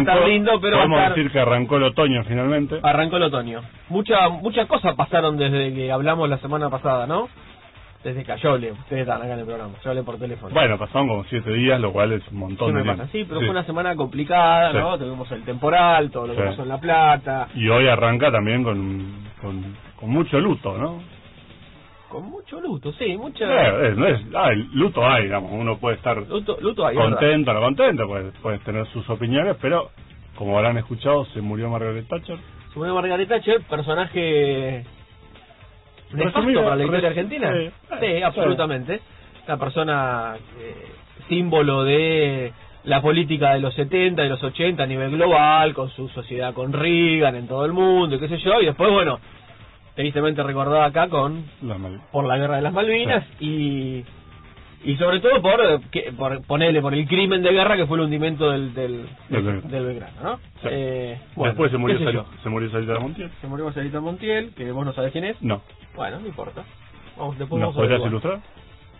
estar lindo, pero podemos estar- decir que arrancó el otoño finalmente. Arrancó el otoño. Mucha, muchas cosas pasaron desde que hablamos la semana pasada, ¿no? Desde que yo hablé, ustedes están acá en el programa, yo hablé por teléfono. Bueno, pasaron como siete días, lo cual es un montón de pasa, sí, pero fue una semana complicada, Sí. ¿no? Tuvimos el temporal, todo lo que Sí. pasó en La Plata, Y hoy arranca también con, con, con mucho luto, ¿no? Con mucho luto, sí, mucha... No es, ah, el luto hay, digamos, uno puede estar Luto, luto hay, contento o no contento, puede, puede tener sus opiniones, pero como habrán escuchado, se murió Margaret Thatcher. Se murió Margaret Thatcher, personaje nefasto para la historia argentina. sí. absolutamente. Una persona eh, símbolo de la política de los 70, de los 80 a nivel global, con su sociedad con Reagan en todo el mundo, y qué sé yo, y después, bueno, tristemente recordada acá con La por la guerra de las Malvinas y y sobre todo por, eh, que- por ponerle por el crimen de guerra que fue el hundimiento del del, Del del, Belgrano. del Belgrano, ¿no? Sí. Eh, bueno, Después se murió, Sal- se murió Salita Montiel. Se murió Marcelita Montiel, que vos no sabés quién es. No. Bueno, no importa. Vamos, después ¿Nos podrías ilustrar?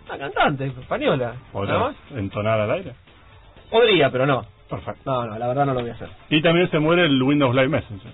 Una cantante española. ¿Nada ¿Podrías entonar al aire? Podría, pero no. Perfecto. No, no, la verdad no lo voy a hacer. Y también se muere el Windows Live Messenger.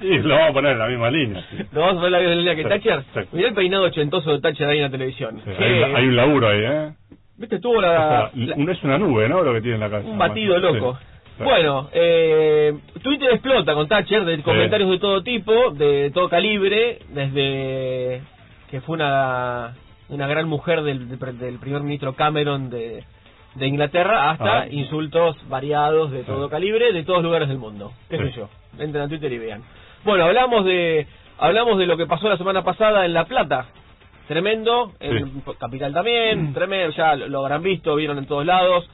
Y lo vamos a poner en la misma línea. ¿No vamos a ver la línea que Sí, Thatcher? sí. Mirá el peinado ochentoso de Thatcher ahí en la televisión. Sí, hay, un- hay un laburo ahí, ¿eh? ¿Viste? Tuvo O la, sea, la- un- es una nube, ¿no? Lo que tiene en la cabeza. un batido loco. Bueno, eh, Twitter explota con Thatcher de comentarios de todo tipo, de todo calibre, desde que fue una, una gran mujer del, del, primer ministro Cameron de, de Inglaterra hasta Ah. insultos variados de todo calibre de todos lugares del mundo. ¿Qué sé yo? Entren a Twitter y vean. Bueno, hablamos de hablamos de lo que pasó la semana pasada en La Plata. Tremendo, en Sí. Capital también, tremendo, ya lo, lo habrán visto, vieron en todos lados.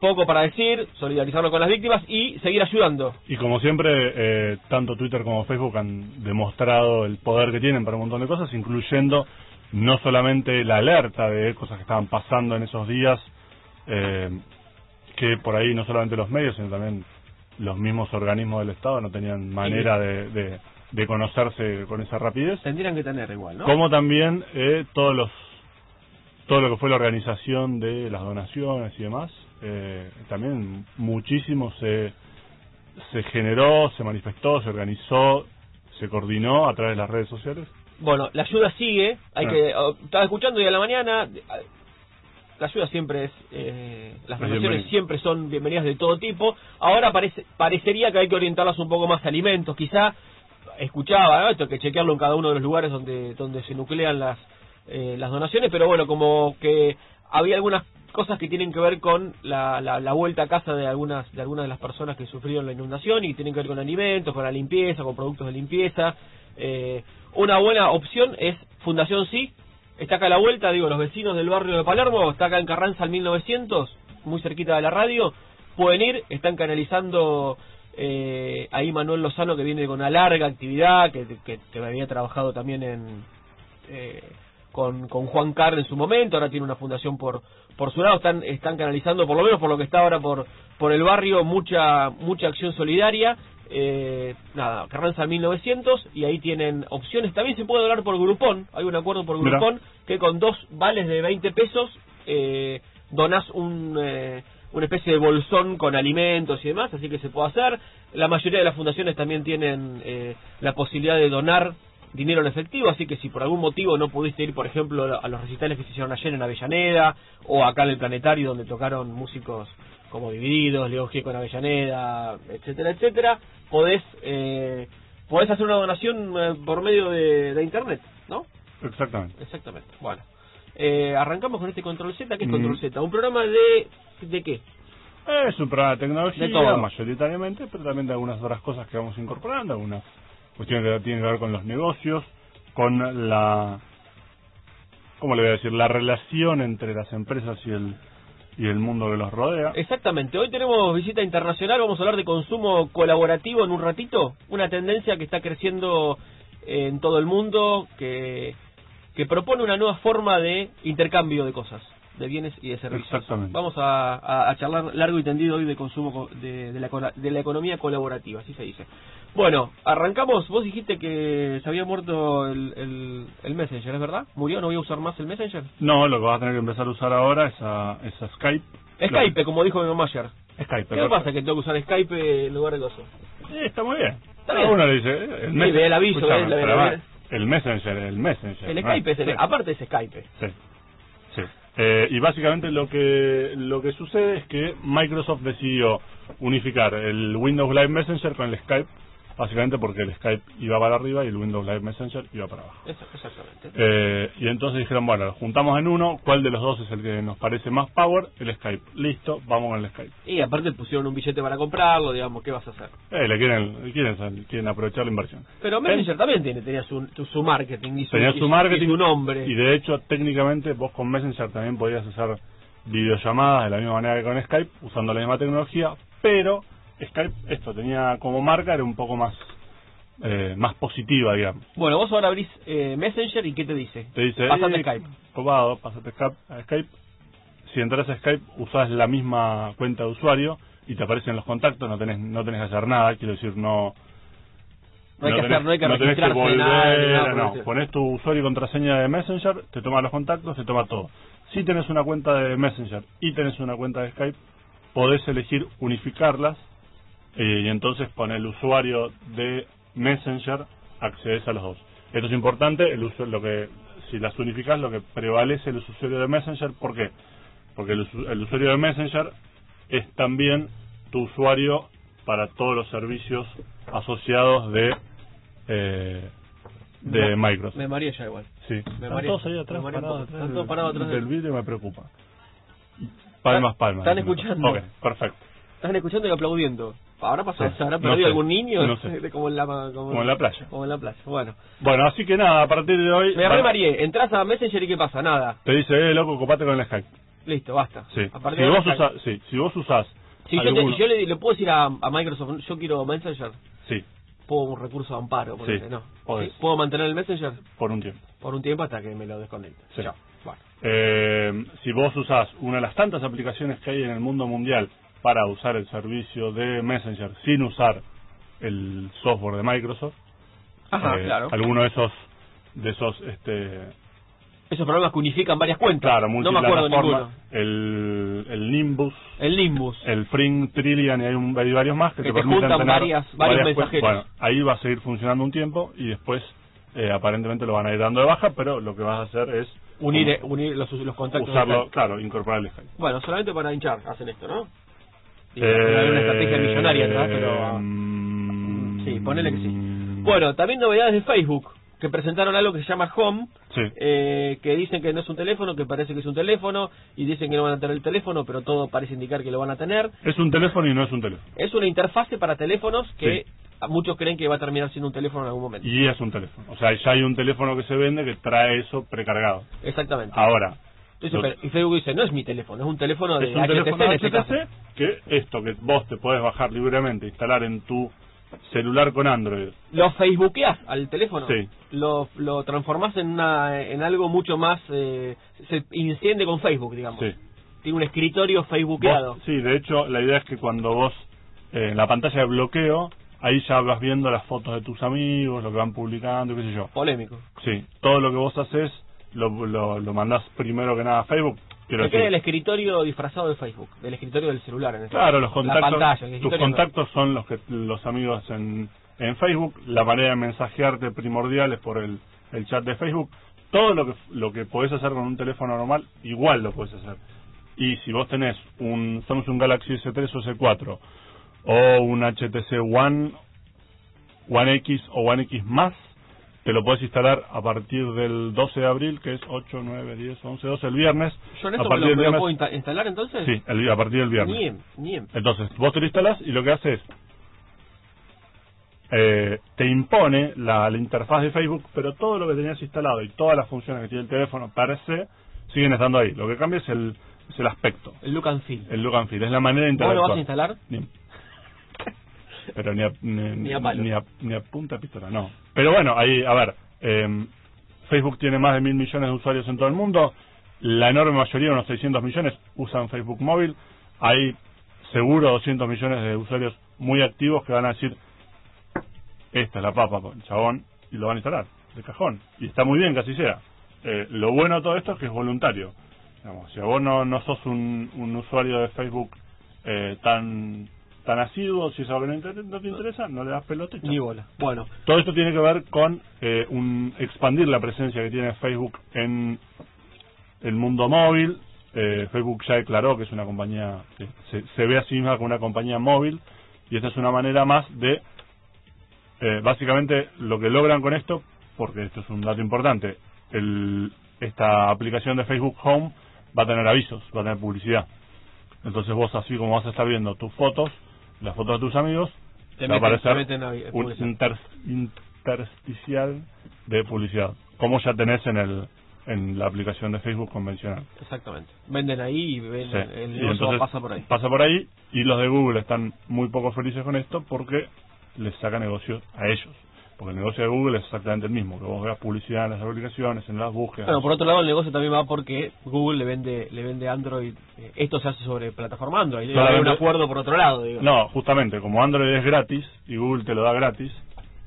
Poco para decir, solidarizarlo con las víctimas y seguir ayudando. Y como siempre, eh, tanto Twitter como Facebook han demostrado el poder que tienen para un montón de cosas, incluyendo no solamente la alerta de cosas que estaban pasando en esos días, eh, que por ahí no solamente los medios, sino también los mismos organismos del Estado no tenían manera de, de, de conocerse con esa rapidez, Tendrían que tener igual, ¿no? como también eh, todos los todo lo que fue la organización de las donaciones y demás, eh, también muchísimo se, se generó, se manifestó, se organizó, se coordinó a través de las redes sociales. Bueno, la ayuda sigue. Hay Ah. que oh, estaba escuchando hoy a la mañana. La ayuda siempre es, eh, las Es donaciones siempre son bienvenidas de todo tipo. Ahora parece, parecería que hay que orientarlas un poco más a alimentos. Quizá escuchaba ¿no? esto que chequearlo en cada uno de los lugares donde donde se nuclean las eh, las donaciones, pero bueno, como que había algunas cosas que tienen que ver con la, la, la vuelta a casa de algunas de algunas de las personas que sufrieron la inundación y tienen que ver con alimentos, con la limpieza, con productos de limpieza. Eh, una buena opción es Fundación Sí, está acá a la vuelta, digo, los vecinos del barrio de Palermo, está acá en Carranza al 1900, muy cerquita de la radio, pueden ir, están canalizando eh, ahí Manuel Lozano que viene con una larga actividad, que, que, había trabajado también en... eh, con, con Juan Carr en su momento, ahora tiene una fundación por por su lado, están están canalizando, por lo menos por lo que está ahora por por el barrio, mucha mucha acción solidaria. Eh, nada, Carranza 1900 y ahí tienen opciones. También se puede donar por Grupón, hay un acuerdo por. Grupón que con dos vales de 20 pesos eh, donás un, eh, una especie de bolsón con alimentos y demás, así que se puede hacer. La mayoría de las fundaciones también tienen eh, la posibilidad de donar dinero en efectivo, así que si por algún motivo no pudiste ir, por ejemplo, a los recitales que se hicieron ayer en Avellaneda o acá en el Planetario donde tocaron músicos como Divididos, Leo Gieco en Avellaneda, etcétera, etcétera, podés, eh, podés hacer una donación eh, por medio de, de internet, ¿no? Exactamente. Exactamente. Bueno, eh, arrancamos con este Control Z. ¿Qué es Mm. Control Z? Un programa de... ¿De qué? Es un programa de tecnología, De todo. mayoritariamente, pero también de algunas otras cosas que vamos incorporando, algunas cuestiones que tienen que ver con los negocios, con la, ¿cómo le voy a decir? La relación entre las empresas y el, y el mundo que los rodea. Exactamente. Hoy tenemos visita internacional. Vamos a hablar de consumo colaborativo en un ratito. Una tendencia que está creciendo en todo el mundo, que, que propone una nueva forma de intercambio de cosas, de bienes y de servicios. Exactamente. Vamos a, a- a charlar largo y tendido hoy de consumo co- de, de la, de la economía colaborativa, así se dice. Bueno, arrancamos. Vos dijiste que se había muerto el, el, el Messenger, ¿es verdad? ¿Murió? ¿No voy a usar más el Messenger? No, lo que vas a tener que empezar a usar ahora es a, es a Skype. Skype, como dijo mi mamá ayer. Skype. ¿Qué pasa que tengo que usar Skype en lugar de cosas? Sí, está muy bien. Está bien. uno le dice, eh, el, Sí, mes- ve el aviso, ve, ve, ve. el Messenger, el Messenger. El. Skype es el, Sí. aparte es Skype. Sí. Sí. Eh, y básicamente lo que lo que sucede es que Microsoft decidió unificar el Windows Live Messenger con el Skype, básicamente porque el Skype iba para arriba y el Windows Live Messenger iba para abajo. Eso, exactamente. Eh, y entonces dijeron, bueno, juntamos en uno, ¿cuál de los dos es el que nos parece más power? El Skype. Listo, vamos con el Skype. Y aparte pusieron un billete para comprarlo, digamos, ¿qué vas a hacer? Eh, le quieren, le quieren, quieren aprovechar la inversión. Pero Messenger también tiene, tenía su, su, marketing y su, Tenía y su marketing y su nombre. Y de hecho, técnicamente, vos con Messenger también podías hacer videollamadas de la misma manera que con Skype, usando la misma tecnología, pero Skype, esto tenía como marca, era un poco más eh, más positiva, digamos. Bueno, vos ahora abrís eh, Messenger y ¿qué te dice? Te dice, Pasate eh, Skype. Copado, pasate Skype, a Skype. Si entras a Skype, usás la misma cuenta de usuario y te aparecen los contactos, no tenés, no tenés que hacer nada, quiero decir, no... No hay que tenés- hacer, no hay que tenés registrarse volver, nada, nada no, pones tu usuario y contraseña de Messenger, te toma los contactos, te toma todo. Si tenés una cuenta de Messenger y tenés una cuenta de Skype, podés elegir unificarlas y entonces con el usuario de Messenger accedes a los dos. Esto es importante, el uso, lo que si las unificas lo que prevalece el usuario de Messenger, ¿por qué? Porque el, el usuario de Messenger es también tu usuario para todos los servicios asociados de eh, de Me- Microsoft. Me maría ya igual. Sí. me Están mareé. todos ahí atrás, parados Están todos del- parados atrás del del- vídeo me preocupa. Palmas, palmas. están escuchando. Ok, perfecto. Están escuchando y aplaudiendo. ¿Habrá pasado? Sí. ¿Se habrá No perdido sé. algún niño? No sé. Como, en la, como, Como en la playa. Como en la playa. Bueno. Bueno, así que nada, a partir de hoy... Me re mareé. Entras a Messenger y ¿qué pasa? Nada. Te dice, eh, loco, copate con el Skype. Listo, basta. Sí. A Si vos, ahora, usás, sí, si vos usás... Si yo, te- yo le, le puedo decir a, a Microsoft, yo quiero Messenger, Sí, puedo un recurso de amparo, Sí, ¿no? ¿Sí? ¿Puedo mantener el Messenger? por un tiempo. Por un tiempo hasta que me lo desconecte. Sí. Chao. Bueno. Eh, si vos usás una de las tantas aplicaciones que hay en el mundo mundial para usar el servicio de Messenger sin usar el software de Microsoft, Ajá, eh, claro. alguno de esos de esos este Esos programas que unifican varias cuentas. claro no me acuerdo ninguno. el, el Nimbus El Nimbus. el Fring Trillian y hay, un, hay varios más que, Que te te permiten tener varias- varios cuen- mensajeros. Bueno, ahí va a seguir funcionando un tiempo y después eh, aparentemente lo van a ir dando de baja, pero lo que vas a hacer es Unir, eh, unir los, los contactos. usarlo, claro, incorporar el Skype. Bueno, solamente para hinchar hacen esto, ¿no? Hay una estrategia millonaria atrás, pero... mm, Sí, ponele que sí. Bueno, también novedades de Facebook, que presentaron algo que se llama Home, Sí. eh, que dicen que no es un teléfono, que parece que es un teléfono, y dicen que no van a tener el teléfono, pero todo parece indicar que lo van a tener. Es un teléfono y no es un teléfono. Es una interfase para teléfonos que Sí. muchos creen que va a terminar siendo un teléfono en algún momento. Y es un teléfono. O sea, ya hay un teléfono que se vende que trae eso precargado. Exactamente. Ahora, Entonces, lo- pero- y Facebook dice, no es mi teléfono, es un teléfono de es un HTC teléfono en este caso. HTC que esto que vos te podés bajar libremente, instalar en tu celular con Android. Lo facebookeás al teléfono, Sí. lo, lo transformás en, una, en algo mucho más, eh, se enciende con Facebook, digamos. Sí. Tiene un escritorio facebookeado. Vos- sí, de hecho, la idea es que cuando vos, eh, en la pantalla de bloqueo, ahí ya vas viendo las fotos de tus amigos, lo que van publicando, qué sé yo. Polémico. Sí, todo lo que vos haces lo, lo, lo mandás primero que nada a Facebook. Quiero queda el decir, escritorio disfrazado de Facebook, del escritorio del celular. En este claro, los. La contactos, pantalla, tus contactos son los que los amigos en, en Facebook, la manera de mensajearte primordial es por el, el chat de Facebook. Todo lo que lo que podés hacer con un teléfono normal, igual lo podés hacer. Y si vos tenés un Samsung Galaxy S3 o S4 o un HTC One One X o One X más, te lo puedes instalar a partir del 12 de abril, que es 8, 9, 10, 11, 12, el viernes. ¿Yo en a esto me partir lo, del me lo viernes- puedo insta- instalar entonces? Sí, el- a partir del viernes. Ni en, ni en. Entonces, vos te lo instalás y lo que hace es, eh, te impone la, la interfaz de Facebook, pero todo lo que tenías instalado y todas las funciones que tiene el teléfono per se siguen estando ahí. Lo que cambia es el, es el aspecto, El look and feel. el look and feel, es la manera de ¿Vos lo vas a interactuar. instalar? Ni- pero ni a, ni, Ni a ni a, ni a punta pistola, no. Pero bueno, ahí, a ver, eh, Facebook tiene más de mil millones de usuarios en todo el mundo. La enorme mayoría, unos 600 millones, usan Facebook móvil. Hay seguro 200 millones de usuarios muy activos que van a decir, esta es la papa con chabón, y lo van a instalar, de cajón. Y está muy bien que así sea. Eh, lo bueno de todo esto es que es voluntario. Digamos, si vos no, no sos un, un usuario de Facebook eh, tan tan asiduo, si es algo no, te interesa, no le das pelota. Ni bola. Bueno, Todo esto tiene que ver con eh, un expandir la presencia que tiene Facebook en el mundo móvil. Eh, Facebook ya declaró que es una compañía, que se, se ve a sí misma como una compañía móvil y esta es una manera más de, eh, básicamente lo que logran con esto, porque esto es un dato importante, el, esta aplicación de Facebook Home va a tener avisos, va a tener publicidad. Entonces vos así como vas a estar viendo tus fotos, las fotos de tus amigos, Te va a meten- aparecer un inter- intersticial de publicidad, como ya tenés en el en la aplicación de Facebook convencional. exactamente. Venden ahí y ven, Sí. el Y entonces pasa por ahí. Pasa por ahí y los de Google están muy poco felices con esto porque les saca negocio a ellos. Porque el negocio de Google es exactamente el mismo, que vos veas publicidad en las aplicaciones, en las búsquedas. Bueno, por otro lado el negocio también va porque Google le vende le vende Android. eh, esto se hace sobre plataforma Android. Haber un acuerdo por otro lado, digo. No, justamente, como Android es gratis y Google te lo da gratis,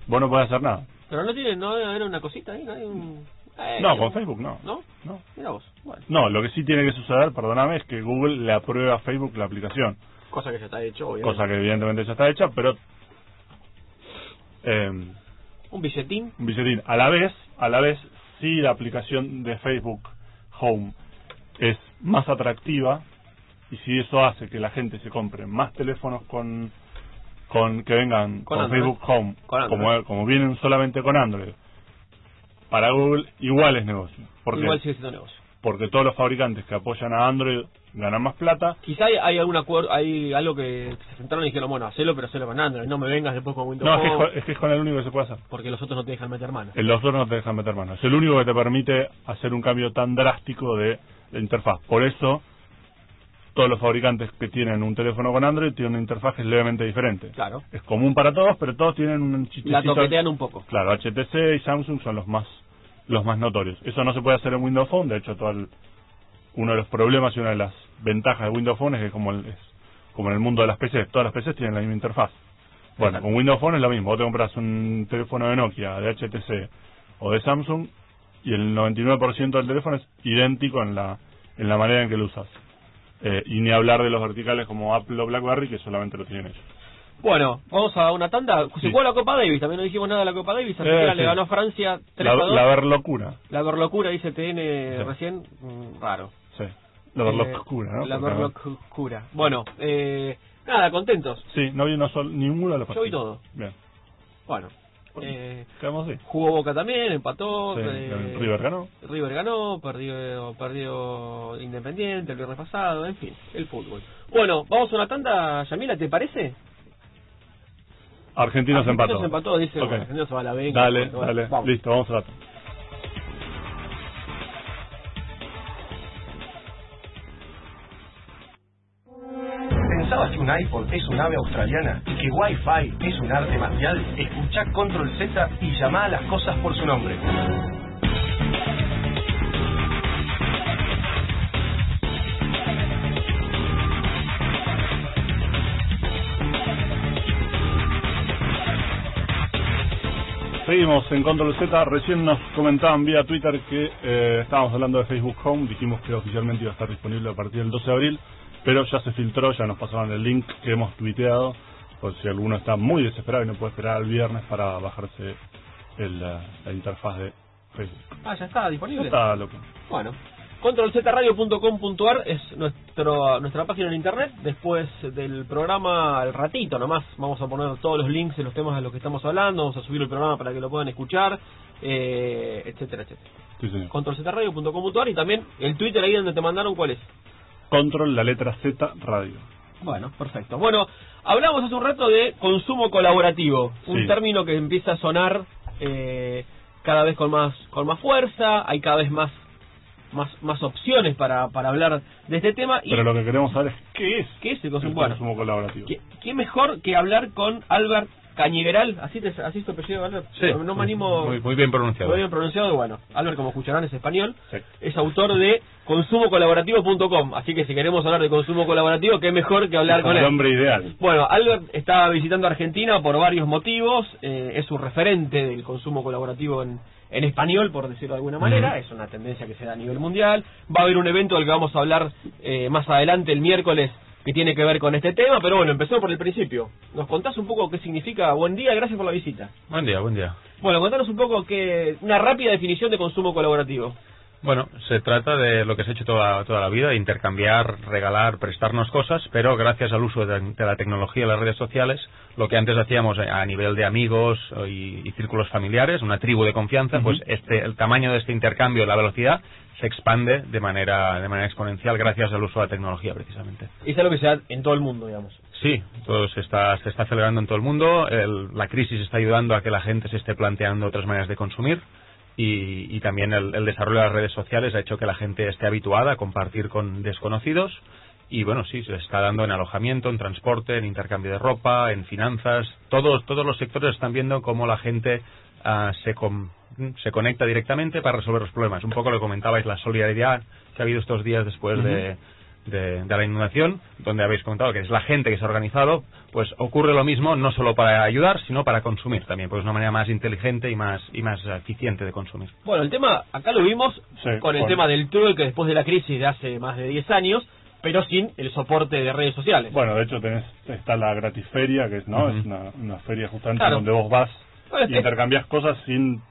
vos no podés hacer nada. Pero no tiene, no debe haber una cosita ahí, no hay un... eh, No, con Facebook no. ¿No? No. Mira vos. Bueno, No, lo que sí tiene que suceder, perdóname, es que Google le apruebe a Facebook la aplicación. cosa que ya está hecho, obviamente. Cosa que evidentemente ya está hecha, pero... Eh, Un billetín. un billetín. A la vez, a la vez, si la aplicación de Facebook Home es más atractiva y si eso hace que la gente se compre más teléfonos con con que vengan Con. Facebook Home, Con como como vienen solamente con Android, para Google igual es negocio, porque Igual sigue siendo negocio. porque todos los fabricantes que apoyan a Android ganan más plata. Quizá hay, hay algún acuerdo, hay algo que se sentaron y dijeron, bueno, hacelo, pero hacelo con Android. No me vengas después con Windows No, es que es, Phone, con- es que es con el único que se puede hacer. porque los otros no te dejan meter mano. En los dos no te dejan meter mano. Es el único que te permite hacer un cambio tan drástico de, de interfaz. Por eso, todos los fabricantes que tienen un teléfono con Android tienen una interfaz que es levemente diferente. Claro. Es común para todos, pero todos tienen un chistecito. La toquetean un poco. Claro, HTC y Samsung son los más los más notorios. Eso no se puede hacer en Windows Phone. De hecho, todo el- uno de los problemas y una de las ventajas de Windows Phone es que como, el- es, como en el mundo de las PCs, todas las PCs tienen la misma interfaz. Bueno, Exacto. con Windows Phone es lo mismo. Vos te compras un teléfono de Nokia, de HTC o de Samsung y el 99% del teléfono es idéntico en la, en la manera en que lo usas. Eh, y ni hablar de los verticales como Apple o BlackBerry que solamente lo tienen ellos. Bueno, vamos a una tanda. Se Sí. jugó la Copa Davis, también no dijimos nada de la Copa Davis. Argentina Eh, le ganó a Francia 3 La, a 2. la ver locura. La verlocura, dice TN Sí. recién. mm, raro. Sí. La ver Eh, locura, ¿no? La Porque- verlocura. Bueno, eh, nada, contentos. Sí, no vi uno solo, ninguno de los Yo vi todo. Bien. Bueno, eh, Quedamos así. jugó Boca también, empató. Sí, eh, River ganó. River ganó, perdió, perdió Independiente el viernes pasado, en fin, el fútbol. Bueno, vamos a una tanda, Yamila, ¿te parece? Argentinos Argentinos empató. empató, dice, Argentinos se va a la B. Dale, bueno, dale. vamos. Listo, vamos a la tanda. ¿Pensabas un iPod es un ave australiana y que Wi-Fi es un arte marcial? Escucha Control Z y llama a las cosas por su nombre. Seguimos en Control Z. Recién nos comentaban vía Twitter que eh, estábamos hablando de Facebook Home. Dijimos que oficialmente iba a estar disponible a partir del 12 de abril, pero ya se filtró, ya nos pasaron el link que hemos tuiteado. Por si alguno está muy desesperado y no puede esperar al viernes para bajarse el, la, la interfaz de Facebook. Ah, ya está Ya disponible. está loco. Bueno, controlzradio.com.ar es nuestro, nuestra página en internet. Después del programa, al ratito nomás, vamos a poner todos los links de los temas de los que estamos hablando. Vamos a subir el programa para que lo puedan escuchar, eh, etcétera, etcétera. Sí, señor. Controlzradio.com.ar y también el Twitter ahí donde te mandaron cuál es. Control, la letra Z, radio. Bueno, perfecto. Bueno, hablamos hace un rato de consumo colaborativo, un término que empieza a sonar eh, cada vez con más con más fuerza, hay cada vez más más más opciones para, para hablar de este tema y Pero lo que queremos saber es qué es ¿qué es el el consumo? Bueno, consumo colaborativo. ¿qué, qué mejor que hablar con Albert Cañiveral? ¿Así te así es tu apellido, Albert? no, no me animo Muy, muy bien pronunciado. muy bien pronunciado, bueno, Albert como escucharán es español, Sí. es autor de consumocolaborativo.com, así que si queremos hablar de consumo colaborativo, qué mejor que hablar con el él. hombre ideal. Bueno, Albert está visitando Argentina por varios motivos. eh, es un referente del consumo colaborativo en, en español, por decirlo de alguna manera. Es una tendencia que se da a nivel mundial. Va a haber un evento del que vamos a hablar eh, más adelante, el miércoles, que tiene que ver con este tema, pero bueno, empezamos por el principio. ¿Nos contás un poco qué significa? Buen día, gracias por la visita. Buen día, buen día. Bueno, contanos un poco que una rápida definición de consumo colaborativo. Bueno, se trata de lo que se ha hecho toda, toda la vida, intercambiar, regalar, prestarnos cosas, pero gracias al uso de, de la tecnología y las redes sociales, lo que antes hacíamos a nivel de amigos y, y círculos familiares, una tribu de confianza, pues este, el tamaño de este intercambio, la velocidad, se expande de manera, de manera exponencial gracias al uso de la tecnología, precisamente. Y es algo que se da en todo el mundo, digamos. Sí, todo se está, se está acelerando en todo el mundo. El- la crisis está ayudando a que la gente se esté planteando otras maneras de consumir. Y, y también el, el desarrollo de las redes sociales ha hecho que la gente esté habituada a compartir con desconocidos. Y bueno, sí, se está dando en alojamiento, en transporte, en intercambio de ropa, en finanzas. Todos, todos los sectores están viendo cómo la gente ah, se, com- se conecta directamente para resolver los problemas. Un poco lo comentabais, la solidaridad que ha habido estos días después de, de, de la inundación, donde habéis comentado que es la gente que se ha organizado, pues ocurre lo mismo no solo para ayudar, sino para consumir también, pues una manera más inteligente y más y más eficiente de consumir. Bueno, el tema, acá lo vimos Sí, con el con- tema del trueque después de la crisis de hace más de 10 años, pero sin el soporte de redes sociales. Bueno, de hecho tenés, está la gratisferia, que es, ¿no? Ujú. es una, una feria justamente Claro. donde vos vas Bueno, intercambias cosas sin,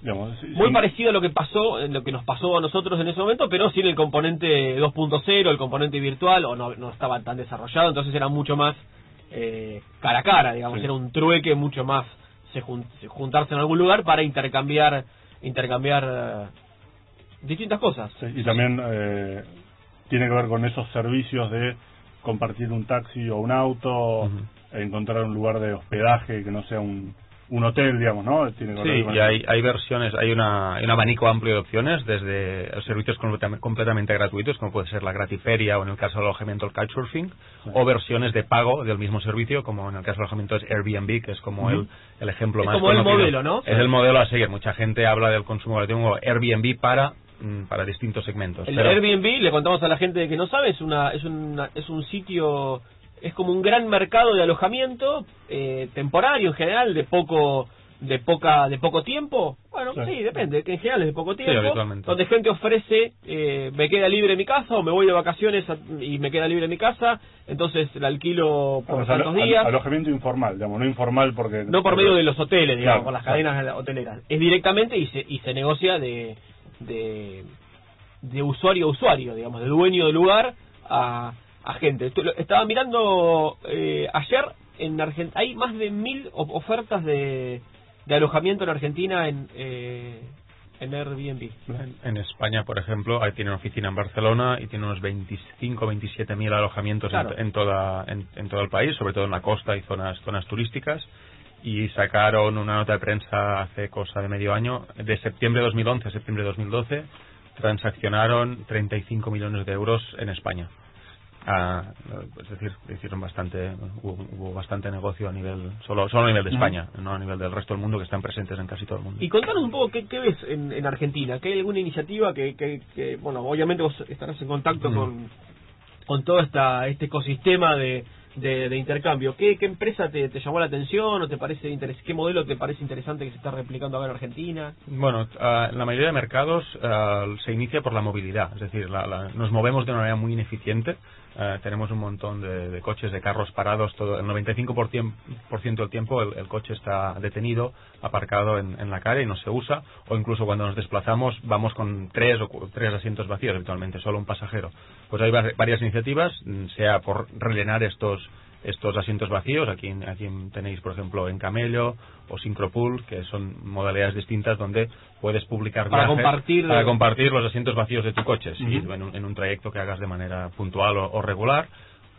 digamos, sin- Muy parecido a lo que pasó, en lo que nos pasó a nosotros en ese momento, pero sin el componente 2.0, el componente virtual, o no, no estaba tan desarrollado, entonces era mucho más eh, cara a cara, digamos, Sí. era un trueque mucho más se jun- se juntarse en algún lugar para intercambiar intercambiar eh, distintas cosas. Sí, y también eh, tiene que ver con esos servicios de compartir un taxi o un auto, encontrar un lugar de hospedaje que no sea un, un hotel, digamos, ¿no? Tiene que ver Sí, y hay, hay versiones, hay, una, hay un abanico amplio de opciones, desde servicios completamente, completamente gratuitos, como puede ser la gratiferia o en el caso del alojamiento el couchsurfing, Sí. o versiones de pago del mismo servicio, como en el caso del alojamiento es Airbnb, que es como el, el ejemplo Es más como el modelo, ¿no? Es el modelo a seguir. Mucha gente habla del consumo gratuito como Airbnb para, mm, para distintos segmentos. El pero- Airbnb, le contamos a la gente que no sabe, es una es una, es un sitio es como un gran mercado de alojamiento eh, temporario en general de poco de poca de poco tiempo. Bueno, Sí. sí, depende, que en general es de poco tiempo, habitualmente. donde gente ofrece eh, me queda libre mi casa o me voy de vacaciones a- y me queda libre mi casa, entonces la alquilo por Vamos, tantos al- días. alojamiento informal, digamos, no informal porque... No por medio de los hoteles, digamos, Claro, por las claro. cadenas hoteleras. Es directamente y se, y se negocia de, de, de usuario a usuario, digamos, de dueño del lugar a, a gente. Estaba mirando eh, ayer, en Argentina hay más de mil ofertas de, de alojamiento en Argentina en, eh, en Airbnb. En, en España, por ejemplo, ahí tiene una oficina en Barcelona y tiene unos 25 27 mil alojamientos en- en, toda, en, en todo el país, sobre todo en la costa y zonas, zonas turísticas. Y sacaron una nota de prensa hace cosa de medio año, de septiembre de 2011 a septiembre de 2012, transaccionaron 35 millones de euros en España. Ah, es decir, hicieron bastante, hubo, hubo bastante negocio a nivel, solo, solo a nivel de España, no a nivel del resto del mundo, que están presentes en casi todo el mundo. Y contanos un poco qué, qué ves en, en Argentina, que hay alguna iniciativa que, que, que, bueno, obviamente vos estarás en contacto con, con todo esta, este ecosistema de, de, de intercambio. ¿Qué, ¿Qué empresa te, te llamó la atención o te parece interes qué modelo te parece interesante que se está replicando acá en Argentina? Bueno, ah, la mayoría de mercados ah, se inicia por la movilidad, es decir, la- la- nos movemos de una manera muy ineficiente. Ah, tenemos un montón de, de coches, de carros parados, todo, el 95% por cien- por ciento del tiempo el, el coche está detenido, aparcado en, en la calle y no se usa, o incluso cuando nos desplazamos vamos con tres o tres asientos vacíos habitualmente, solo un pasajero. Pues hay var- varias iniciativas, sea por rellenar estos estos asientos vacíos. Aquí, aquí tenéis, por ejemplo, en Camello o Syncropool, que son modalidades distintas donde puedes publicar Para viajes compartir- para compartir los asientos vacíos de tu coche, sí, en, un, en un trayecto que hagas de manera puntual o, o regular.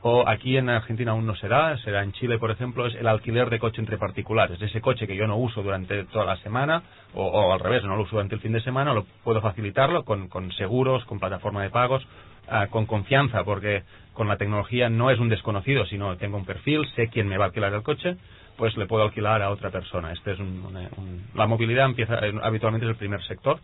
O aquí en Argentina aún no será, será en Chile, por ejemplo, es el alquiler de coche entre particulares. Ese coche que yo no uso durante toda la semana, o, o al revés, no lo uso durante el fin de semana, lo puedo facilitarlo con, con seguros, con plataforma de pagos, ah, con confianza, porque con la tecnología no es un desconocido, sino tengo un perfil, sé quién me va a alquilar el coche, pues le puedo alquilar a otra persona. Este es un- una- un- la movilidad empieza eh, habitualmente es el primer sector.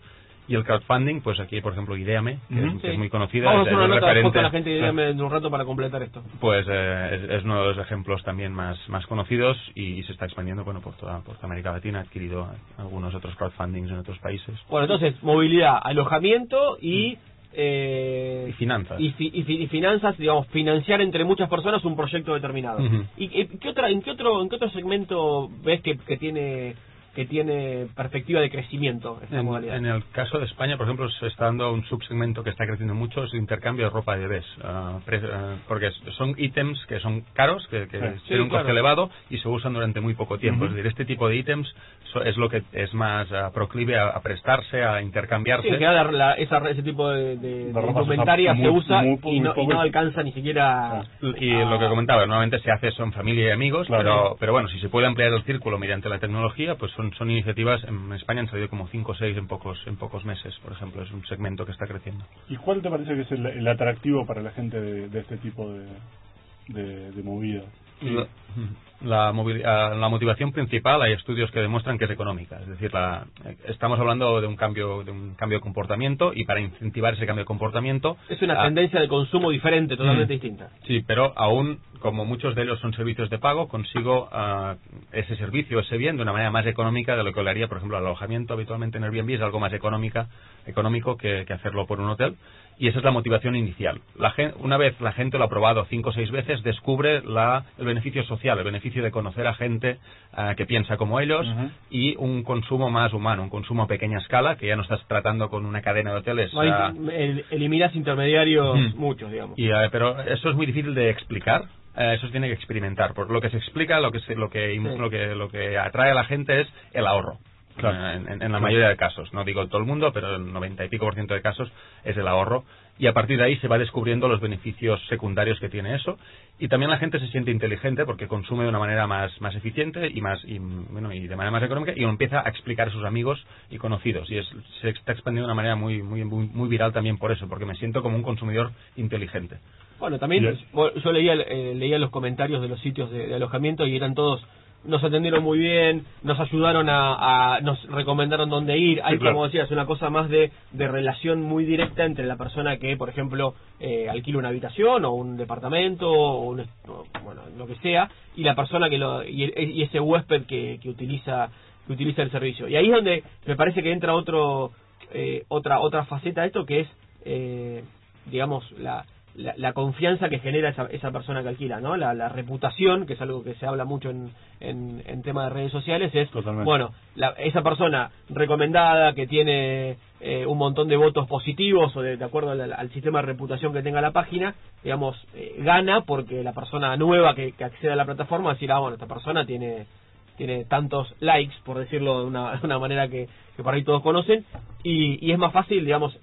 Y el crowdfunding, pues aquí, por ejemplo, Ideame, que, es- que muy conocida. Vamos a hacer una nota a la gente y dígame en un rato para completar esto. Pues eh, es, es uno de los ejemplos también más, más conocidos y, se está expandiendo bueno por toda, por toda América Latina. Ha adquirido algunos otros crowdfundings en otros países. Bueno, entonces, movilidad, alojamiento y eh, Y finanzas. y, fi- y fi- y finanzas, digamos, financiar entre muchas personas un proyecto determinado. Ujú. ¿Y y qué otra, en qué otro en qué otro segmento ves que, que tiene que tiene perspectiva de crecimiento esta En, modalidad? en el caso de España, por ejemplo, se está dando un subsegmento que está creciendo mucho, es el intercambio de ropa de bebés. ah, pre- ah, porque es- son ítems que son caros, que, que Sí. tienen Sí, un coste claro. elevado y se usan durante muy poco tiempo. Ujú. Es decir, este tipo de ítems so- es lo que es más ah, proclive a, a prestarse, a intercambiarse. Sí, en general la- esa- ese tipo de, de- de se usa muy- muy- y, no, muy y no alcanza ni siquiera... Y a- lo que comentaba, normalmente se hace son familia y amigos, Claro. pero, pero bueno, si se puede ampliar el círculo mediante la tecnología, pues son, son iniciativas, en España han salido como 5 o 6 en pocos, en pocos meses, por ejemplo, es un segmento que está creciendo. ¿Y cuál te parece que es el, atractivo para la gente de, este tipo de, de, de? La, la, ah, la motivación principal hay estudios que demuestran que es económica, es decir, la, estamos hablando de un cambio de un cambio de comportamiento y para incentivar ese cambio de comportamiento Es una ah, tendencia de consumo diferente, totalmente Mm. distinta. Sí, pero aún, como muchos de ellos son servicios de pago, consigo ah, ese servicio, ese bien, de una manera más económica de lo que lo haría, por ejemplo, el alojamiento habitualmente en Airbnb es algo más económica, económico que, que hacerlo por un hotel. Y esa es la motivación inicial. La una vez la gente lo ha probado cinco o seis veces, descubre la, el beneficio social, el beneficio de conocer a gente ah, que piensa como ellos y un consumo más humano, un consumo a pequeña escala, que ya no estás tratando con una cadena de hoteles. El- eliminas intermediarios Mm. muchos, digamos. y, eh, pero eso es muy difícil de explicar. eh, eso se tiene que experimentar. Por lo que se explica, lo que se- lo que Sí. lo que lo que atrae a la gente es el ahorro. Claro. Eh, en, en- en la mayoría de casos, no digo en todo el mundo, pero el 90 y pico por ciento de casos es el ahorro. Y a partir de ahí se va descubriendo los beneficios secundarios que tiene eso. Y también la gente se siente inteligente porque consume de una manera más, más eficiente y más y, bueno, y de manera más económica y lo empieza a explicar a sus amigos y conocidos. Y es, se está expandiendo de una manera muy, muy, muy, muy viral también por eso, porque me siento como un consumidor inteligente. Bueno, también yo leía eh, leía los comentarios de los sitios de, de alojamiento y eran todos nos atendieron muy bien, nos ayudaron a, a- nos recomendaron dónde ir. Hay, Sí, claro. como decías, una cosa más de, de relación muy directa entre la persona que, por ejemplo, eh, alquila una habitación o un departamento o, un, o, bueno, lo que sea, y la persona que lo y, y ese huésped que, que utiliza que utiliza el servicio. Y ahí es donde me parece que entra otro eh, otra otra faceta de esto que es eh, digamos la, la, la confianza que genera esa, esa persona que alquila, ¿no? La, la reputación, que es algo que se habla mucho en, en, en tema de redes sociales, es, Totalmente. bueno, la- esa persona recomendada que tiene eh, un montón de votos positivos o de, de acuerdo al, al sistema de reputación que tenga la página, digamos, eh, gana porque la persona nueva que, que accede a la plataforma va a decir, ah, bueno, esta persona tiene tiene tantos likes, por decirlo de una, de una manera que, que por ahí todos conocen, y, y es más fácil, digamos,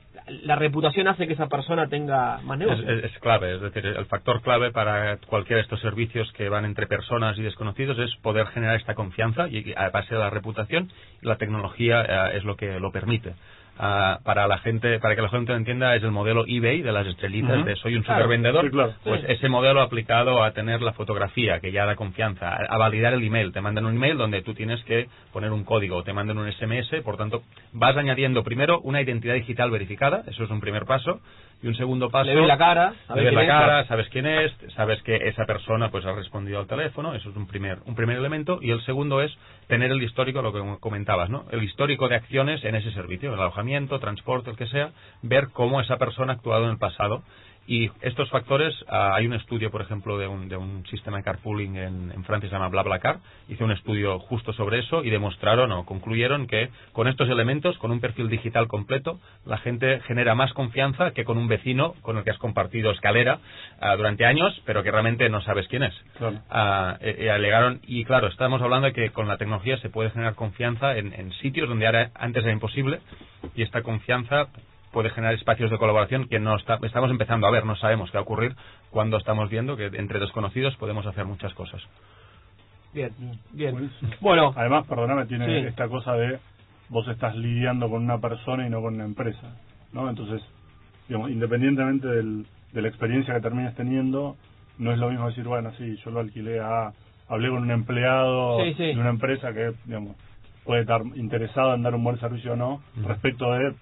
la, reputación hace que esa persona tenga más Es, negocio. es- es clave, es decir, el factor clave para cualquiera de estos servicios que van entre personas y desconocidos es poder generar esta confianza y a base de la reputación, la tecnología eh, es lo que lo permite. Ah, para la gente, para que la gente lo entienda, es el modelo eBay de las estrellitas de soy un Claro, supervendedor. sí, claro. Pues Sí. ese modelo aplicado a tener la fotografía, que ya da confianza, a, a validar el email. Te mandan un email donde tú tienes que poner un código, te mandan un SMS, por tanto, vas añadiendo primero una identidad digital verificada, eso es un primer paso, y un segundo paso... Le ves la cara, sabes ves la quién es. cara, sabes quién es, sabes que esa persona pues ha respondido al teléfono, eso es un primer, un primer elemento, y el segundo es tener el histórico, lo que comentabas, ¿no? El histórico de acciones en ese servicio, el alojamiento, transporte, el que sea, ver cómo esa persona ha actuado en el pasado. Y estos factores, ah, hay un estudio, por ejemplo, de un, de un sistema de carpooling en, en Francia, se llama BlaBlaCar, hizo un estudio justo sobre eso y demostraron o concluyeron que con estos elementos, con un perfil digital completo, la gente genera más confianza que con un vecino con el que has compartido escalera ah, durante años, pero que realmente no sabes quién es. Claro. Ah, eh, eh, alegaron, y claro, estamos hablando de que con la tecnología se puede generar confianza en, en sitios donde ahora- antes era imposible, y esta confianza puede generar espacios de colaboración que no está- estamos empezando a ver, no sabemos qué va a ocurrir cuando estamos viendo que entre desconocidos podemos hacer muchas cosas. Bien, bien. Bueno, Además, perdóname, tiene Sí. esta cosa de vos estás lidiando con una persona y no con una empresa, ¿no? Entonces, digamos, independientemente del, de la experiencia que termines teniendo, no es lo mismo decir, bueno, sí, yo lo alquilé a... Hablé con un empleado Sí, sí. de una empresa que, digamos, puede estar interesado en dar un buen servicio o no, respecto de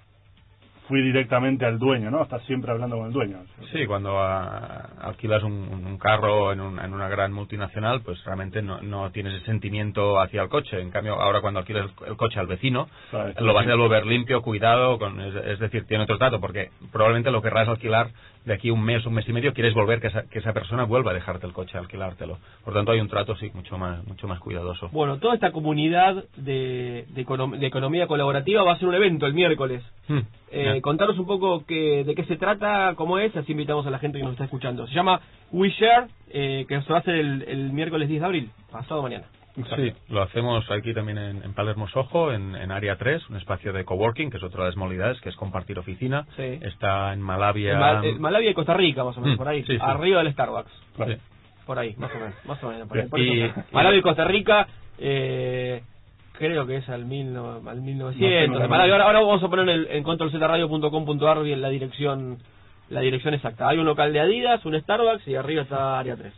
fui directamente al dueño, ¿no? Estás siempre hablando con el dueño. Sí, cuando ah, alquilas un, un carro en, un- en una gran multinacional, pues realmente no, no tienes ese sentimiento hacia el coche. En cambio, ahora cuando alquilas el, el coche al vecino, Claro, lo vas a devolver limpio, cuidado, con, es, es decir, tiene otro trato, porque probablemente lo querrás alquilar de aquí un mes, un mes y medio, quieres volver que esa, que esa persona vuelva a dejarte el coche, a alquilártelo. Por tanto, hay un trato, sí, mucho más, mucho más cuidadoso. Bueno, toda esta comunidad de, de, econom- de economía colaborativa va a ser un evento el miércoles. Hmm, Eh, contaros un poco que, de qué se trata, cómo es, así invitamos a la gente que nos está escuchando. Se llama We Share, eh, que se va a hacer el, el miércoles 10 de abril, pasado mañana. Sí, lo hacemos aquí también en, en Palermo Soho, en, en Área 3, un espacio de coworking, que es otra de las modalidades, que es compartir oficina. Sí. Está en Malavia. En Mal- en Malavia y Costa Rica, más o menos, Mm, por ahí. sí, sí. Arriba del Starbucks. Por ahí, más o menos. Más o menos por ahí. Por eso y- está. Malavia y Costa Rica, eh, creo que es al, mil no- al 1900. No no Malavia, ahora, ahora vamos a poner en, el, en controlzradio.com.ar la dirección la dirección exacta. Hay un local de Adidas, un Starbucks y arriba está Área 3.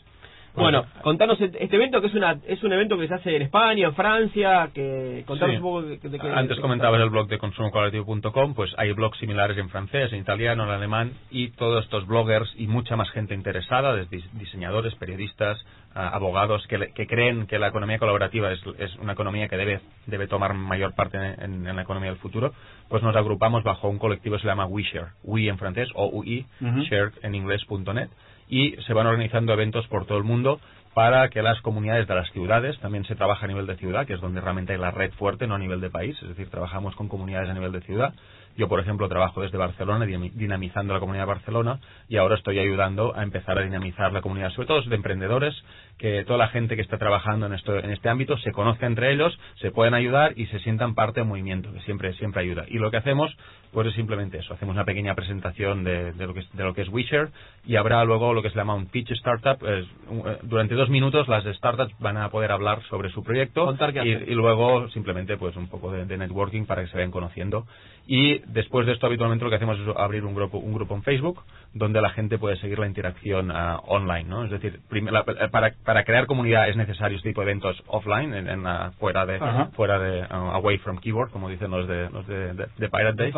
Bueno, contanos este este evento que es una es un evento que se hace en España, en Francia, que contanos Sí. un poco de, Antes de comentabas el blog de consumocolaborativo.com, pues hay blogs similares en francés, en italiano, en alemán y todos estos bloggers y mucha más gente interesada, desde diseñadores, periodistas, abogados que, le- que creen que la economía colaborativa es, es una economía que debe, debe tomar mayor parte en, en la economía del futuro, pues nos agrupamos bajo un colectivo que se llama WeShare, We en francés o UI, Ujú. share en inglés.net y se van organizando eventos por todo el mundo para que las comunidades de las ciudades, también se trabaja a nivel de ciudad, que es donde realmente hay la red fuerte, no a nivel de país, es decir, trabajamos con comunidades a nivel de ciudad. Yo, por ejemplo, trabajo desde Barcelona, dinami- dinamizando la comunidad de Barcelona, y ahora estoy ayudando a empezar a dinamizar la comunidad, sobre todo de emprendedores, que toda la gente que está trabajando en, esto, en este ámbito se conoce entre ellos, se pueden ayudar y se sientan parte del movimiento, que siempre, siempre ayuda. Y lo que hacemos, pues es simplemente eso, hacemos una pequeña presentación de, de lo, que es, de lo que es WeShare, y habrá luego lo que se llama un pitch startup. es, eh, durante dos minutos las startups van a poder hablar sobre su proyecto y luego simplemente pues un poco de, de networking para que se vayan conociendo. Y después de esto habitualmente lo que hacemos es abrir un grupo, un grupo en Facebook donde la gente puede seguir la interacción ah, online, ¿no? Es decir, la- eh, para, para crear comunidad es necesario este tipo de eventos offline, en, en la- fuera de, Ajá. fuera de ah, away from keyboard, como dicen los de, los de, de- de Pirate Day.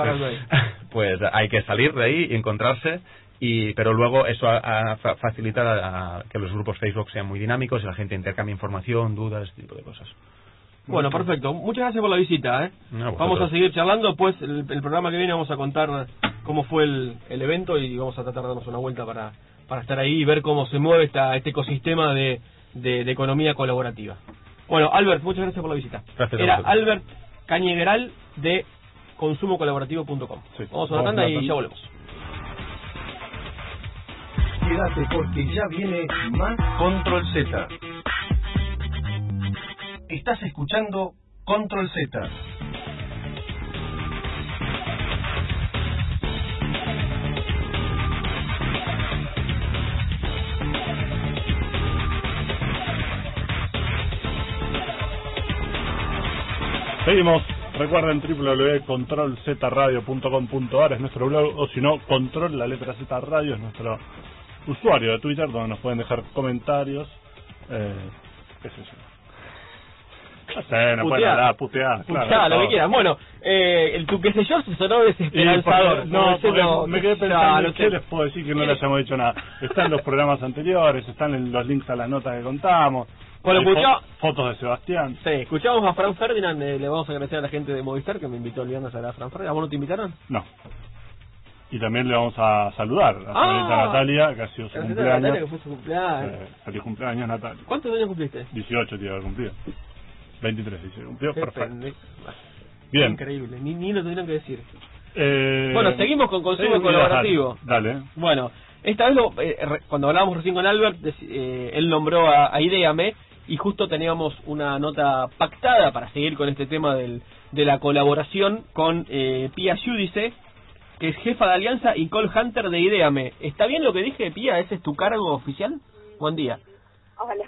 Pues hay que salir de ahí y encontrarse y pero luego eso a- a- fa- facilita a- que los grupos Facebook sean muy dinámicos y la gente intercambie información, dudas, este tipo de cosas. Bueno, perfecto. Muchas gracias por la visita. ¿eh? No, vamos a seguir charlando. Después, el, el programa que viene, vamos a contar cómo fue el, el evento y vamos a tratar de darnos una vuelta para, para estar ahí y ver cómo se mueve esta, este ecosistema de, de, de economía colaborativa. Bueno, Albert, muchas gracias por la visita. Gracias Era vosotros. Albert Cañegueral de consumocolaborativo.com. Sí. Vamos a una tanda y ya volvemos. Quédate porque ya viene más Control Z. Estás escuchando Control Z. Seguimos. Recuerden www.controlzradio.com.ar es nuestro blog, o si no, control la letra Z radio es nuestro usuario de Twitter, donde nos pueden dejar comentarios. Eh. No sé, no pueden Putear. hablar, putear. claro, Ya, lo que quieran. Bueno, eh, el tu qué sé yo se sonó desesperanzador. no, no- me quedé pensando, no ¿qué les puedo decir que no les hayamos dicho nada? Están los programas anteriores, están en los links a las notas que contamos. Bueno, fo- fotos de Sebastián. Sí, escuchamos a Fran Ferdinand, eh, le vamos a agradecer a la gente de Movistar que me invitó el viernes a la Fran Ferdinand. ¿A vos no te invitaron? No. Y también le vamos a saludar a Ah. Natalia, que ha sido su señora Natalia, que cumpleaños. fue su cumpleaños. Eh, feliz cumpleaños, Natalia. ¿Cuántos años cumpliste? 18 tiene que haber cumplido. 23 dice, cumplió, Qué perfecto. pendejo. Bien. Increíble, ni, ni lo tuvieron que decir. Eh, Bueno, seguimos con consumo colaborativo. Dale. Bueno, esta vez lo- eh, re- cuando hablábamos recién con Albert, dec- eh, él nombró a, a Ideame y justo teníamos una nota pactada para seguir con este tema del, de la colaboración con eh, Pia Giudice, que es jefa de alianza y call hunter de Ideame. ¿Está bien lo que dije, Pia? ¿Ese es tu cargo oficial? Buen día. Hola,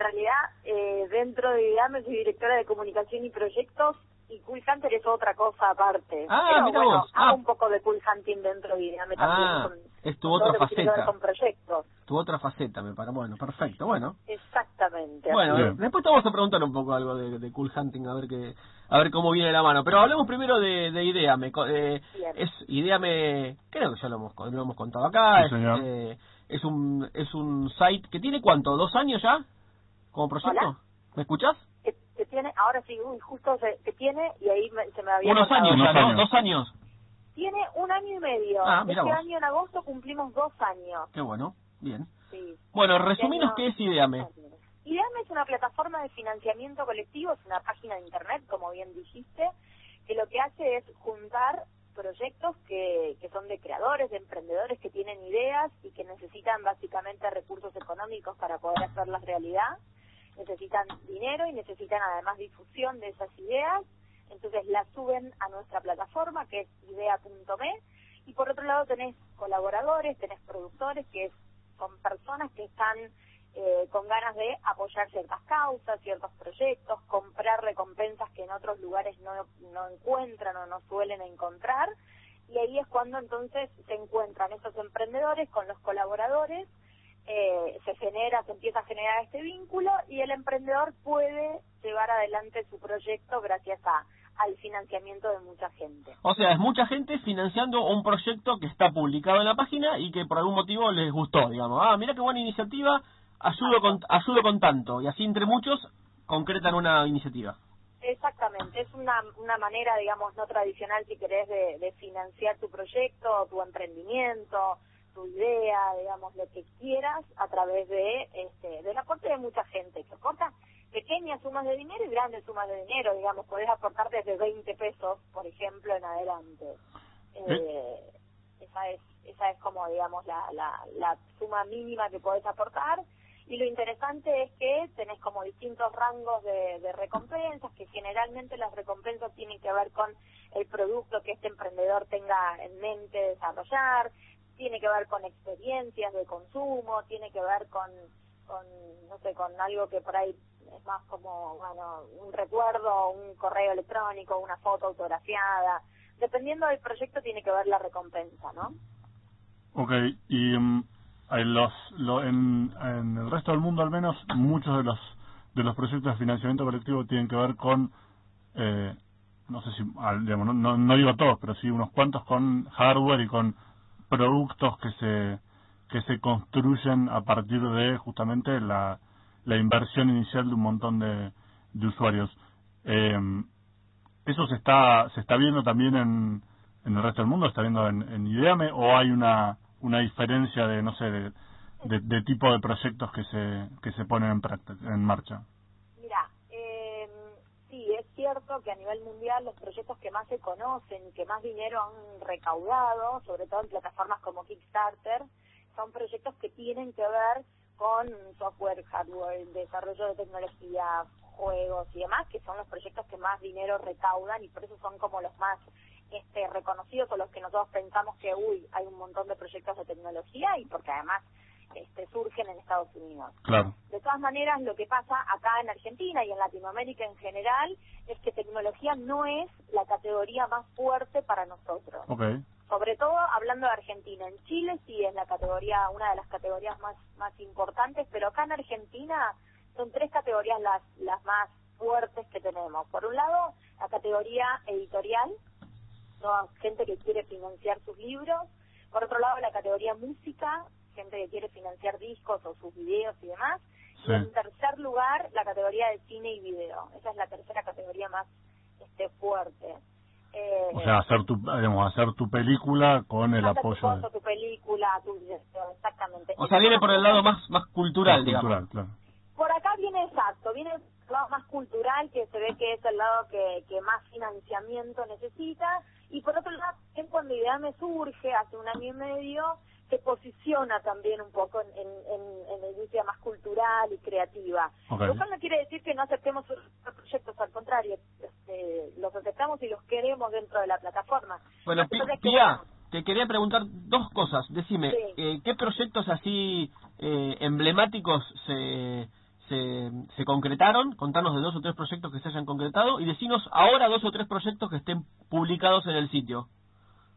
realidad, eh, dentro de IDAME soy directora de comunicación y proyectos y Cool Hunter es otra cosa aparte. Ah, Pero, mira bueno, vos. Ah. hago un poco de Cool Hunting dentro de Ideame también. Ah, con, es tu con otra faceta. con proyectos. Tu otra faceta, me parece. Bueno, perfecto. Bueno, Exactamente. bueno, Bien. después te vamos a preguntar un poco algo de, de Cool Hunting, a ver qué, a ver cómo viene la mano. Pero hablemos primero de, de Ideame. Co- Eh, es Ideame, creo que ya lo hemos, co- lo hemos contado acá. Sí, es, señor. eh, es un es un site que tiene cuánto, dos años ya, como proyecto. Hola. ¿Me escuchás? que, que tiene, ahora sí, uy, justo se, que tiene, y ahí me- se me había Unos años. Dos años. Tiene un año y medio. Ah, mira este vos. año en agosto cumplimos dos años. Qué bueno, bien. Sí. Bueno, resuminos año- qué es Ideame. Ideame es una plataforma de financiamiento colectivo, es una página de internet, como bien dijiste, que lo que hace es juntar proyectos que, que son de creadores, de emprendedores que tienen ideas y que necesitan básicamente recursos económicos para poder hacerlas realidad. Necesitan dinero y necesitan además difusión de esas ideas. Entonces las suben a nuestra plataforma que es idea.me y por otro lado tenés colaboradores, tenés productores que son personas que están eh, con ganas de apoyar ciertas causas, ciertos proyectos, comprar recompensas que en otros lugares no, no encuentran o no suelen encontrar. Y ahí es cuando entonces se encuentran esos emprendedores con los colaboradores, eh, se genera, se empieza a generar este vínculo y el emprendedor puede llevar adelante su proyecto gracias a, al financiamiento de mucha gente. O sea, es mucha gente financiando un proyecto que está publicado en la página y que por algún motivo les gustó, digamos. Ah, mira qué buena iniciativa, ayudo con, ayudo con tanto. Y así entre muchos concretan una iniciativa. Exactamente, es una, una manera, digamos, no tradicional, si querés, de, de financiar tu proyecto, tu emprendimiento, tu idea, digamos, lo que quieras, a través de este, del aporte de mucha gente, que aporta pequeñas sumas de dinero y grandes sumas de dinero, digamos, podés aportar desde 20 pesos, por ejemplo, en adelante. Eh, esa es esa es como, digamos, la, la, la suma mínima que podés aportar. Y lo interesante es que tenés como distintos rangos de, de recompensas, que generalmente las recompensas tienen que ver con el producto que este emprendedor tenga en mente desarrollar, tiene que ver con experiencias de consumo, tiene que ver con, con no sé, con algo que por ahí es más como, bueno, un recuerdo, un correo electrónico, una foto autografiada. Dependiendo del proyecto tiene que ver la recompensa, ¿no? Ok, y mm, en, los, lo- en, en el resto del mundo al menos, muchos de los de los proyectos de financiamiento colectivo tienen que ver con, eh, no sé si, digamos, no, no, no digo todos, pero sí unos cuantos con hardware y con productos que se que se construyen a partir de justamente la, la inversión inicial de un montón de, de usuarios. Eh, ¿Eso se está se está viendo también en, en el resto del mundo? ¿Está viendo en, en Ideame? ¿O hay una, una diferencia de, no sé, de, de, tipo de proyectos que se, que se ponen en, en marcha? Mira, eh, sí, es cierto que a nivel mundial los proyectos que más se conocen que más dinero han recaudado, sobre todo en plataformas como Kickstarter, son proyectos que tienen que ver con software, hardware, desarrollo de tecnología, juegos y demás, que son los proyectos que más dinero recaudan y por eso son como los más este, reconocidos o los que nosotros pensamos que, uy, hay un montón de proyectos de tecnología y porque además este, surgen en Estados Unidos. Claro. De todas maneras, lo que pasa acá en Argentina y en Latinoamérica en general es que tecnología no es la categoría más fuerte para nosotros. Ok. Sobre todo hablando de Argentina. En Chile sí es la categoría, una de las categorías más, más importantes, pero acá en Argentina son tres categorías las, las más fuertes que tenemos. Por un lado, la categoría editorial, ¿no? gente que quiere financiar sus libros. Por otro lado, la categoría música, gente que quiere financiar discos o sus videos y demás. Sí. Y en tercer lugar, la categoría de cine y video. Esa es la tercera categoría más este, fuerte. Eh, O sea, hacer tu, digamos, hacer tu película con el hacer tu apoyo de... tu película, tu exactamente. O sea, viene por el lado más más cultural, digamos. cultural, claro. Por acá viene exacto, viene el lado más cultural, que se ve que es el lado que, que más financiamiento necesita, y por otro lado, también cuando Idea me surge, hace un año y medio, se posiciona también un poco en, en, en, la industria más cultural y creativa. Lo cual no quiere decir que no aceptemos los proyectos, al contrario, este, los aceptamos y los queremos dentro de la plataforma. Bueno, Lo que Pi- pasa es que, Pía, te quería preguntar dos cosas. Decime, Sí. eh, ¿qué proyectos así eh, emblemáticos se, se, se concretaron, contanos de dos o tres proyectos que se hayan concretado y decinos ahora dos o tres proyectos que estén publicados en el sitio.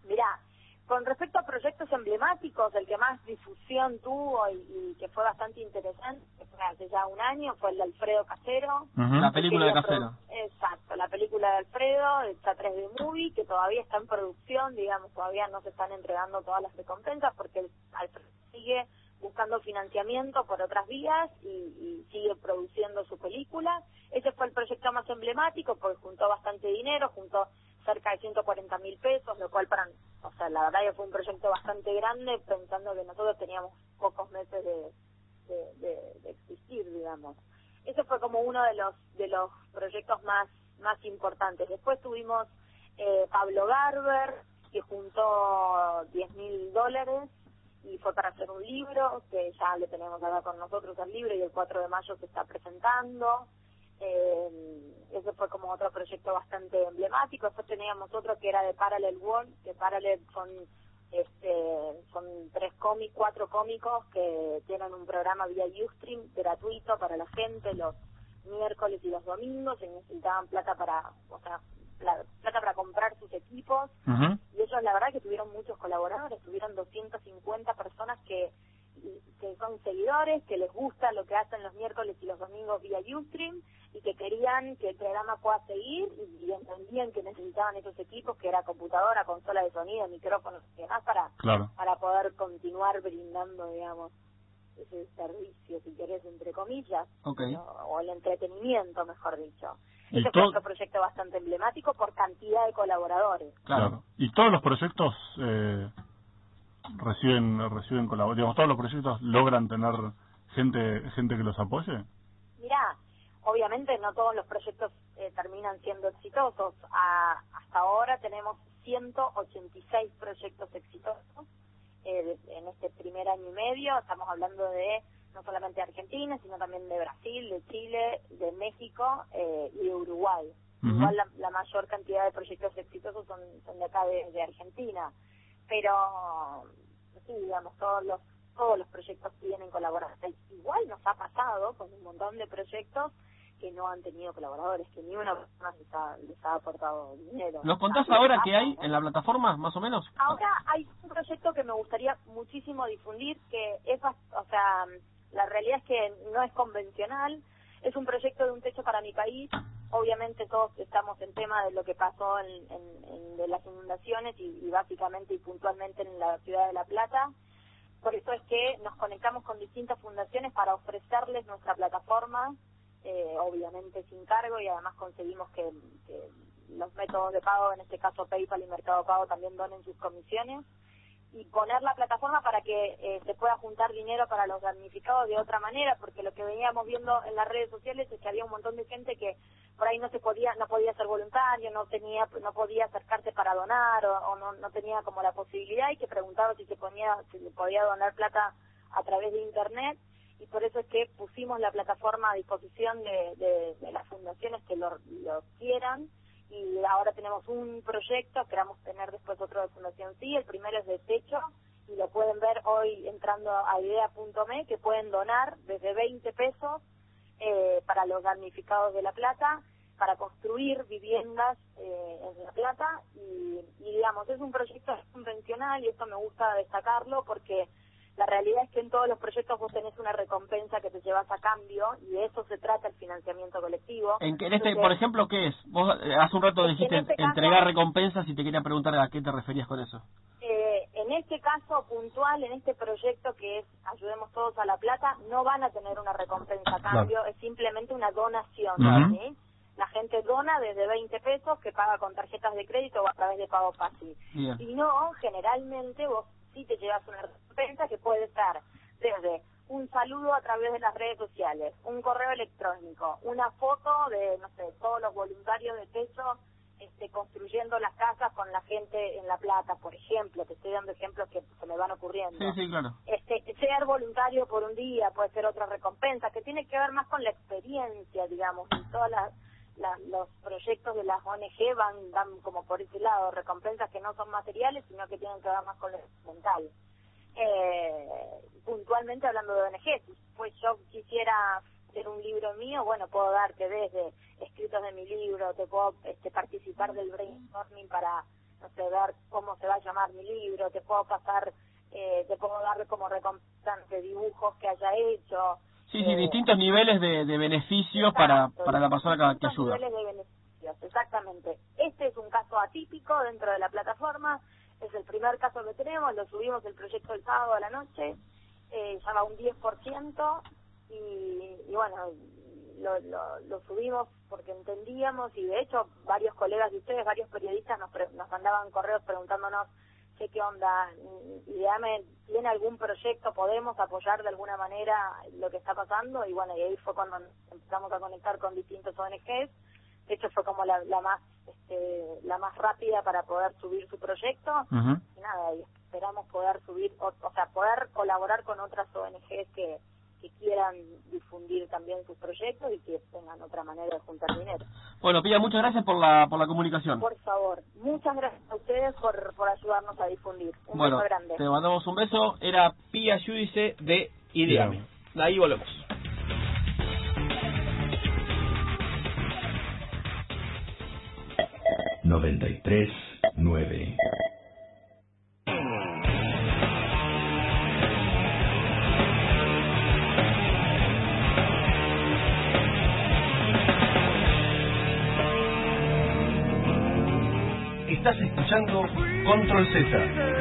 Mirá, con respecto a proyectos emblemáticos, el que más difusión tuvo y, que fue bastante interesante, hace ya un año, fue el de Alfredo Casero. La película de Casero. Exacto, la película de Alfredo, el 3D Movie, que todavía está en producción, digamos, todavía no se están entregando todas las recompensas porque Alfredo sigue buscando financiamiento por otras vías y, y, sigue produciendo su película. Ese fue el proyecto más emblemático porque juntó bastante dinero, juntó cerca de 140 mil pesos, lo cual para, o sea, la verdad que fue un proyecto bastante grande, pensando que nosotros teníamos pocos meses de, de, existir, digamos. Ese fue como uno de los de los proyectos más más importantes. Después tuvimos eh, Pablo Garber, que juntó 10 mil dólares y fue para hacer un libro, que ya le tenemos acá con nosotros el libro y el 4 de mayo se está presentando. Eh, ese fue como otro proyecto bastante emblemático. Después teníamos otro que era de Parallel World, que Parallel son este, son tres cómicos, cuatro cómicos que tienen un programa vía Ustream gratuito para la gente los miércoles y los domingos y necesitaban plata para, o sea, plata para comprar sus equipos. Y ellos la verdad que tuvieron muchos colaboradores, tuvieron 250 personas que que son seguidores, que les gusta lo que hacen los miércoles y los domingos vía Ustream y que querían que el programa pueda seguir y, entendían que necesitaban esos equipos, que era computadora, consola de sonido, micrófonos y demás, para, para poder continuar brindando, digamos, ese servicio, si querés, entre comillas, o, el entretenimiento, mejor dicho. Ese fue otro proyecto bastante emblemático por cantidad de colaboradores. Claro. ¿Y todos los proyectos eh, reciben reciben digamos todos los proyectos logran tener gente gente que los apoye mira obviamente no todos los proyectos eh, terminan siendo exitosos. Hasta ahora tenemos 186 proyectos exitosos eh, en este primer año y medio. Estamos hablando de no solamente de Argentina sino también de Brasil de Chile de México eh, y de Uruguay. Igual la, mayor cantidad de proyectos exitosos son, son de acá de Argentina pero sí, digamos, todos los todos los proyectos tienen colaboradores. Igual nos ha pasado con un montón de proyectos que no han tenido colaboradores, que ni una persona les ha, aportado dinero. ¿Nos contás ahora qué hay en la plataforma, más o menos? Ahora hay un proyecto que me gustaría muchísimo difundir, que es, o sea, la realidad es que no es convencional, es un proyecto de un techo para mi país, obviamente todos estamos en tema de lo que pasó en, de las inundaciones y, básicamente y puntualmente en la ciudad de La Plata. Por eso es que nos conectamos con distintas fundaciones para ofrecerles nuestra plataforma, eh, obviamente sin cargo y además conseguimos que los métodos de pago, en este caso PayPal y Mercado Pago, también donen sus comisiones y poner la plataforma para que eh, se pueda juntar dinero para los damnificados de otra manera, porque lo que veníamos viendo en las redes sociales es que había un montón de gente que por ahí no se podía no podía ser voluntario, no tenía no podía acercarse para donar o, no, tenía como la posibilidad y que preguntaba si se ponía si se podía donar plata a través de internet. Y por eso es que pusimos la plataforma a disposición de, de, las fundaciones que lo, lo quieran y ahora tenemos un proyecto, esperamos tener después otro de Fundación Sí, el primero es de techo y lo pueden ver hoy entrando a idea.me que pueden donar desde 20 pesos eh, para los damnificados de La Plata para construir viviendas eh, en La Plata y digamos es un proyecto convencional y esto me gusta destacarlo porque la realidad es que en todos los proyectos vos tenés una recompensa que te llevas a cambio y de eso se trata el financiamiento colectivo. En, en este, por ejemplo, ¿qué es? Vos eh, hace un rato dijiste este entregar recompensas y te quería preguntar a qué te referías con eso. Eh, en este caso puntual, en este proyecto que es Ayudemos Todos a la Plata, no van a tener una recompensa a cambio, es simplemente una donación. La gente dona desde 20 pesos que paga con tarjetas de crédito o a través de pago fácil. Y no, generalmente vos sí te llevas una recompensa que puede estar desde un saludo a través de las redes sociales, un correo electrónico, una foto de, no sé, todos los voluntarios de techo este, construyendo las casas con la gente en La Plata, por ejemplo, te estoy dando ejemplos que se me van ocurriendo. Sí, sí, claro. Este, ser voluntario por un día puede ser otra recompensa, que tiene que ver más con la experiencia, digamos, y todas las los proyectos de las ONG van dan como por ese lado recompensas que no son materiales sino que tienen que ver más con lo mental eh, puntualmente hablando de ONG pues yo quisiera hacer un libro mío, bueno, puedo darte desde escritos de mi libro, te puedo este, participar del brainstorming para, no sé, ver cómo se va a llamar mi libro, te puedo pasar, eh, te puedo dar como recompensa dibujos que haya hecho. Sí, sí, eh, distintos niveles de, de beneficios para, para la persona que, que ayuda. niveles de beneficios, exactamente. Este es un caso atípico dentro de la plataforma, es el primer caso que tenemos, lo subimos el proyecto el sábado a la noche, eh, ya va un 10%, y, y bueno, lo, lo, lo subimos porque entendíamos, y de hecho varios colegas de ustedes, varios periodistas nos, pre- nos mandaban correos preguntándonos qué onda, ideame, ¿tiene algún proyecto? ¿Podemos apoyar de alguna manera lo que está pasando? Y bueno, y ahí fue cuando empezamos a conectar con distintos ONGs. De hecho, fue como la, la más este, la más rápida para poder subir su proyecto. Y nada, y esperamos poder subir, o, o sea, poder colaborar con otras ONGs que, que quieran difundir también sus proyectos y que tengan otra manera de juntar dinero. Bueno, Pía, muchas gracias por la, por la comunicación. Por favor, muchas gracias a ustedes por, por ayudarnos a difundir. Un Bueno, beso grande. te mandamos un beso. Era Pía Yudice de Ideame. Ahí volvemos. noventa y tres nueve. Estás escuchando Control Z.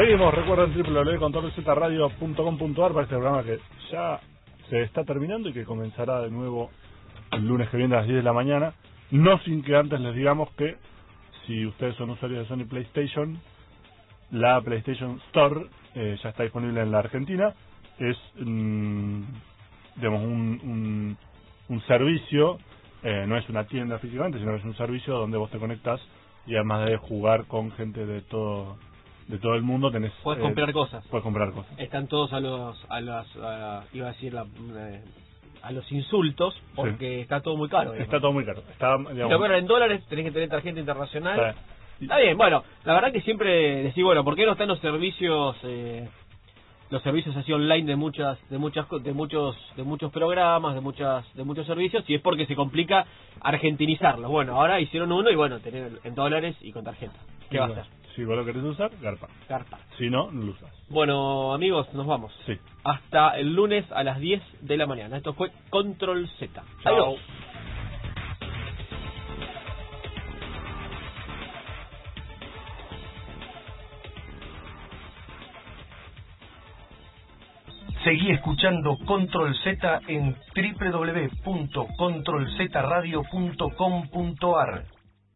Seguimos, recuerden www.controlzradio.com.ar para este programa que ya se está terminando y que comenzará de nuevo el lunes que viene a las 10 de la mañana. No sin que antes les digamos que si ustedes son usuarios de Sony PlayStation, la PlayStation Store eh, ya está disponible en la Argentina. Es, mm, digamos, un, un, un servicio, eh, no es una tienda físicamente, sino que es un servicio donde vos te conectas y además de jugar con gente de todo de todo el mundo tenés Puedes eh, comprar cosas. puedes comprar cosas Están todos a los, a las, a- iba a decir, la, eh, a los insultos, porque está todo muy caro. digamos. está todo muy caro está digamos, en dólares, tenés que tener tarjeta internacional. está- Está bien, bueno, la verdad que siempre decís, bueno, ¿por qué no están los servicios eh, los servicios así online de muchas de muchas de muchos de muchos programas, de muchas de muchos servicios y es porque se complica argentinizarlos. Bueno, ahora hicieron uno y bueno, tener en dólares y con tarjeta. ¿Qué va a hacer? Si vos lo querés usar garpa Carpa. si no no lo usas Bueno, amigos, nos vamos. sí Hasta el lunes a las 10 de la mañana. Esto fue Control Z. Chao. Adiós. Seguí escuchando Control Z en www.controlzradio.com.ar.